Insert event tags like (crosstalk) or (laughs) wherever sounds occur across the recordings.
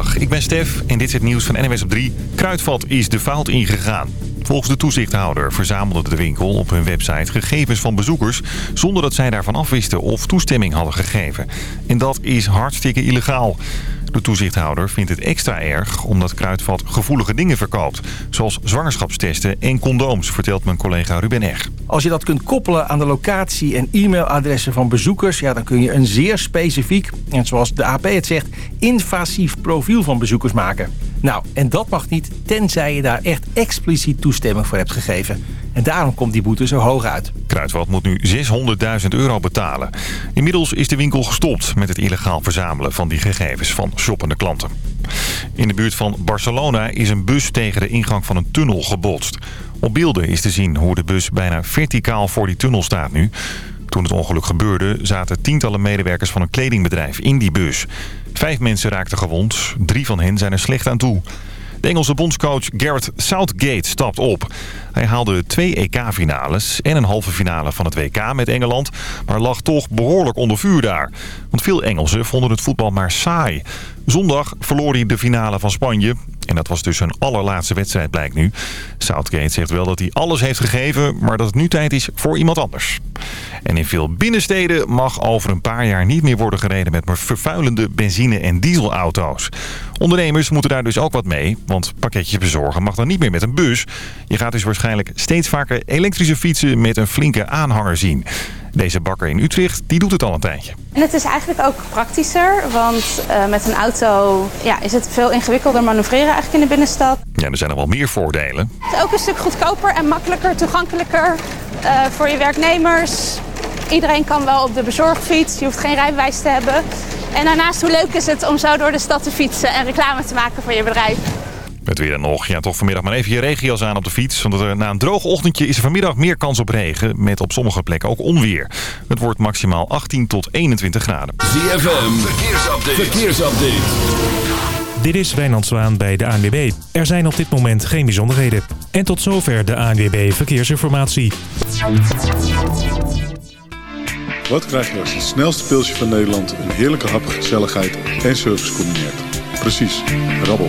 Ik ben Stef en dit is het nieuws van NWS op 3. Kruidvat is de fout ingegaan. Volgens de toezichthouder verzamelde de winkel op hun website gegevens van bezoekers... zonder dat zij daarvan afwisten of toestemming hadden gegeven. En dat is hartstikke illegaal. De toezichthouder vindt het extra erg omdat Kruidvat gevoelige dingen verkoopt. Zoals zwangerschapstesten en condooms, vertelt mijn collega Ruben Eg. Als je dat kunt koppelen aan de locatie en e-mailadressen van bezoekers... Ja, dan kun je een zeer specifiek, en zoals de AP het zegt... invasief profiel van bezoekers maken. Nou, en dat mag niet tenzij je daar echt expliciet toestemming voor hebt gegeven. En daarom komt die boete zo hoog uit. Kruidvat moet nu 600.000 euro betalen. Inmiddels is de winkel gestopt met het illegaal verzamelen van die gegevens van shoppende klanten. In de buurt van Barcelona is een bus tegen de ingang van een tunnel gebotst. Op beelden is te zien hoe de bus bijna verticaal voor die tunnel staat nu. Toen het ongeluk gebeurde zaten tientallen medewerkers van een kledingbedrijf in die bus. Vijf mensen raakten gewond, drie van hen zijn er slecht aan toe. De Engelse bondscoach Gareth Southgate stapt op. Hij haalde twee EK-finales en een halve finale van het WK met Engeland... maar lag toch behoorlijk onder vuur daar. Want veel Engelsen vonden het voetbal maar saai. Zondag verloor hij de finale van Spanje. En dat was dus zijn allerlaatste wedstrijd, blijkt nu. Southgate zegt wel dat hij alles heeft gegeven... maar dat het nu tijd is voor iemand anders. En in veel binnensteden mag over een paar jaar niet meer worden gereden... met vervuilende benzine- en dieselauto's. Ondernemers moeten daar dus ook wat mee... want pakketjes bezorgen mag dan niet meer met een bus. Je gaat dus waarschijnlijk steeds vaker elektrische fietsen... met een flinke aanhanger zien. Deze bakker in Utrecht, die doet het al een tijdje. En het is eigenlijk ook praktischer, want uh, met een auto ja, is het veel ingewikkelder manoeuvreren eigenlijk in de binnenstad. Ja, er zijn nog wel meer voordelen. Het is ook een stuk goedkoper en makkelijker, toegankelijker uh, voor je werknemers. Iedereen kan wel op de bezorgfiets, je hoeft geen rijbewijs te hebben. En daarnaast, hoe leuk is het om zo door de stad te fietsen en reclame te maken voor je bedrijf. Het weer nog. Ja, toch vanmiddag maar even je regenjas aan op de fiets. Want er, na een droog ochtendje is er vanmiddag meer kans op regen. Met op sommige plekken ook onweer. Het wordt maximaal 18 tot 21 graden. ZFM, verkeersupdate. verkeersupdate. Dit is Wijnand Zwaan bij de ANWB. Er zijn op dit moment geen bijzonderheden. En tot zover de ANWB Verkeersinformatie. Wat krijg je als het snelste pilsje van Nederland... een heerlijke hap, gezelligheid en service combineert? Precies, rabbel.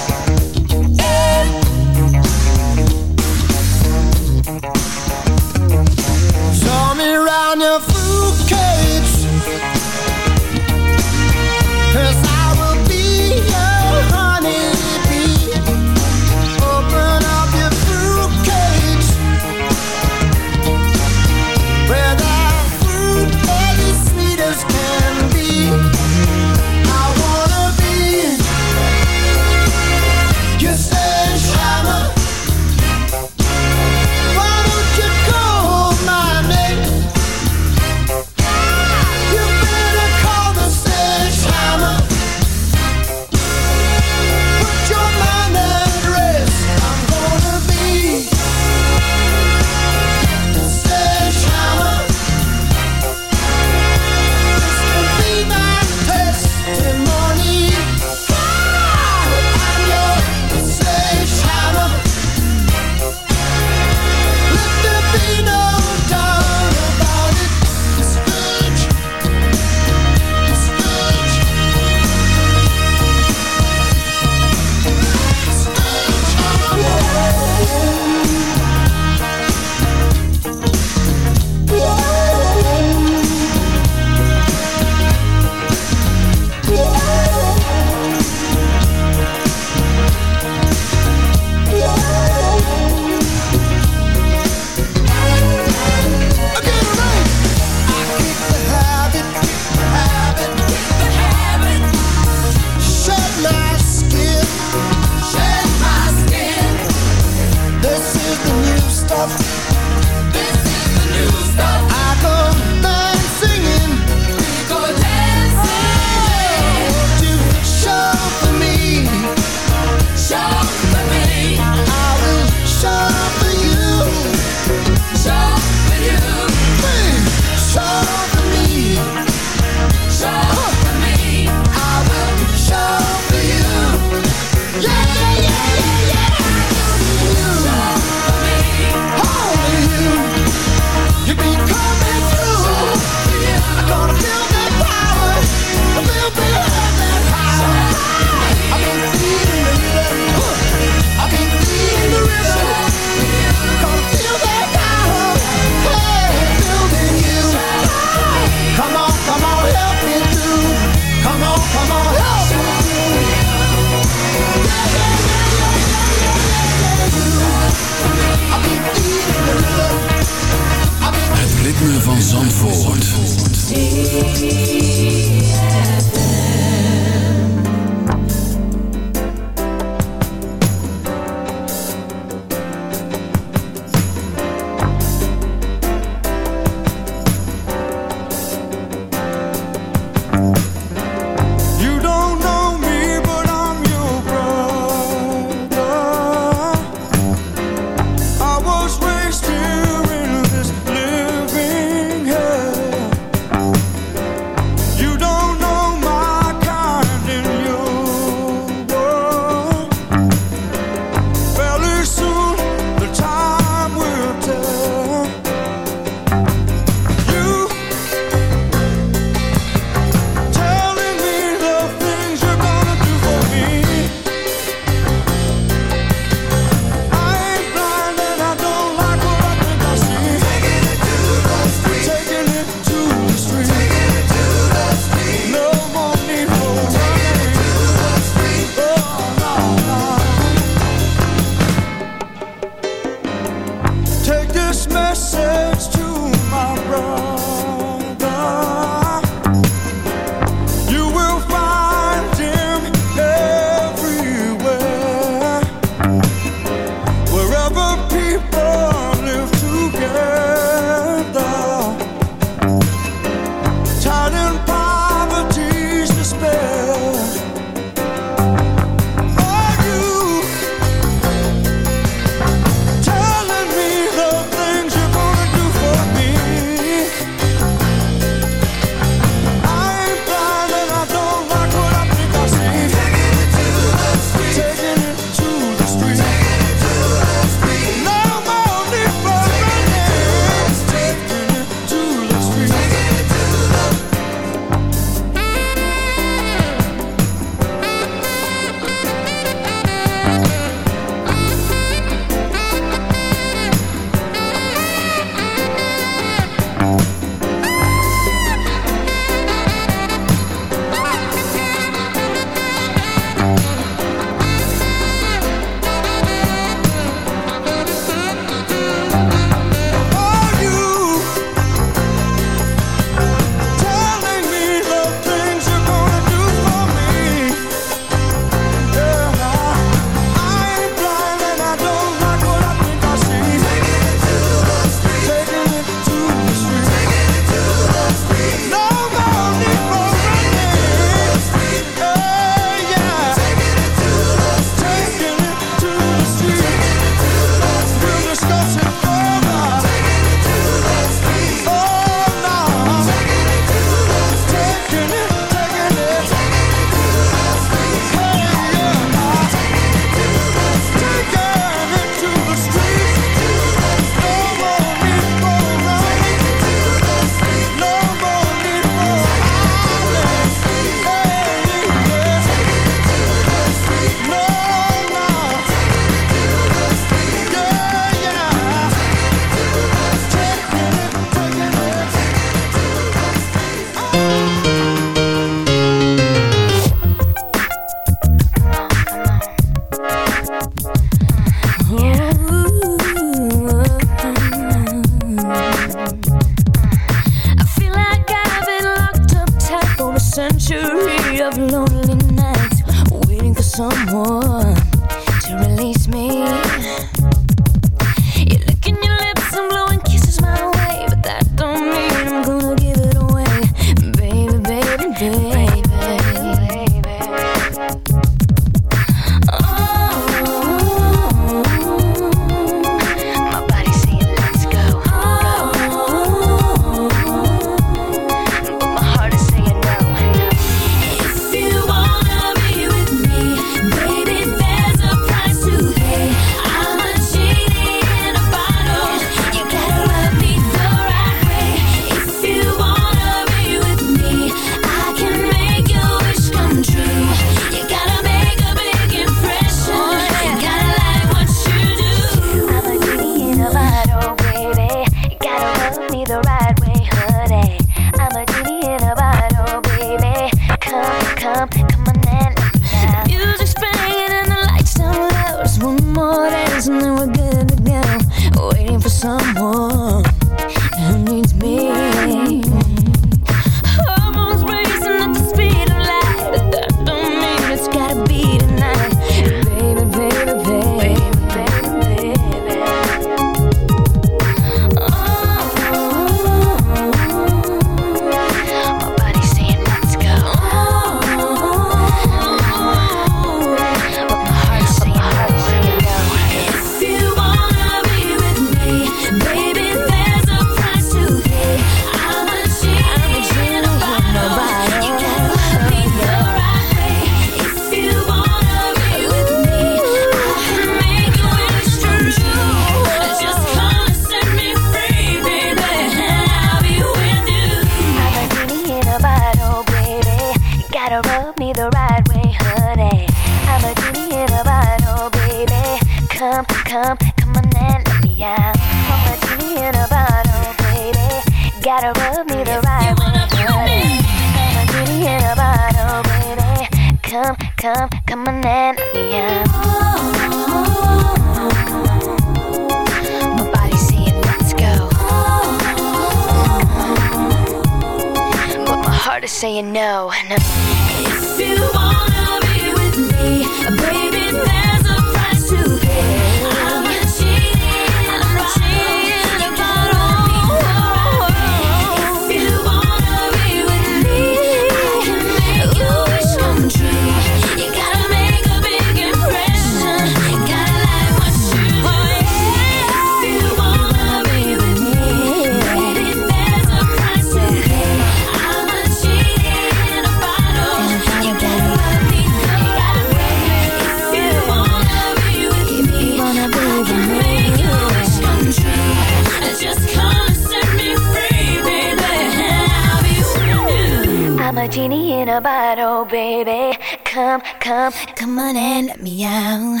Genie in a bottle, baby. Come, come, come on and let me out.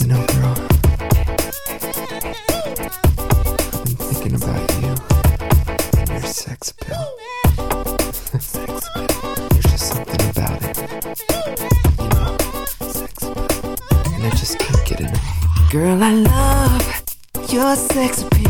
You know, girl, I've been thinking about you and your sex appeal. (laughs) There's just something about it. You know, sex appeal. And I just can't get enough. Girl, I love your sex appeal.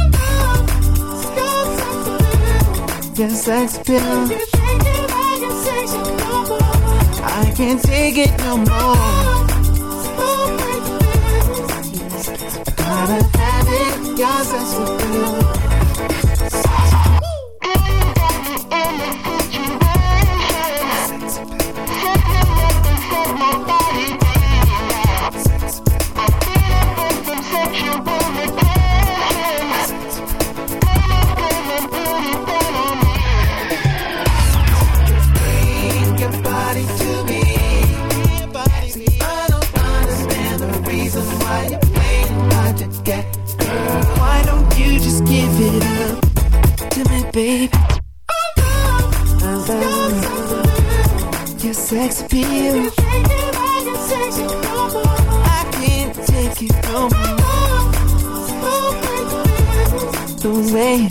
Your sex appeal. I can't take it no more. I gotta have it. Your sex appeal. Sex appeal. I can't take it no more. The way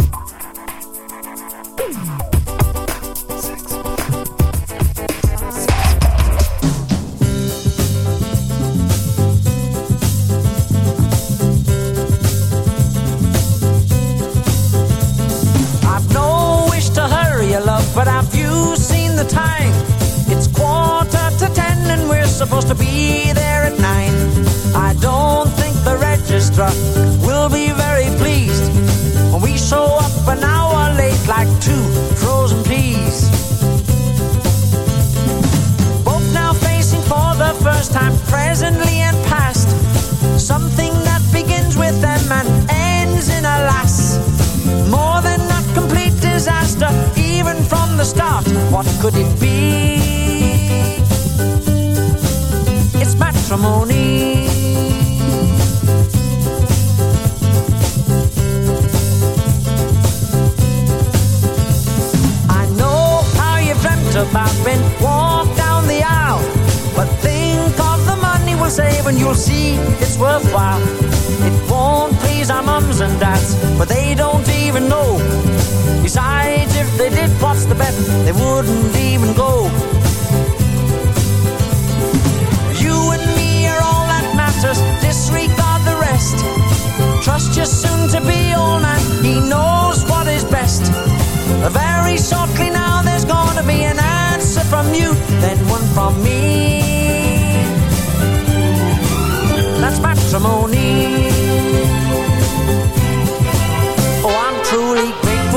could it be? It's matrimony. I know how you've dreamt about being walked down the aisle. But think of the money we'll save and you'll see it's worthwhile. It please our mums and dads, but they don't even know. Besides, if they did, what's the bet? They wouldn't even go. You and me are all that matters, disregard the rest. Trust your soon to be old man, he knows what is best. Very shortly now, there's gonna be an answer from you, then one from me. That's matrimony.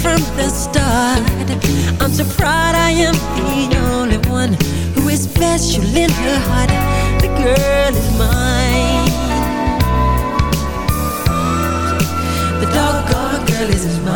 from the start. I'm so proud I am the only one Who is special in her heart. The girl is mine. The doggone girl is mine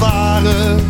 varen.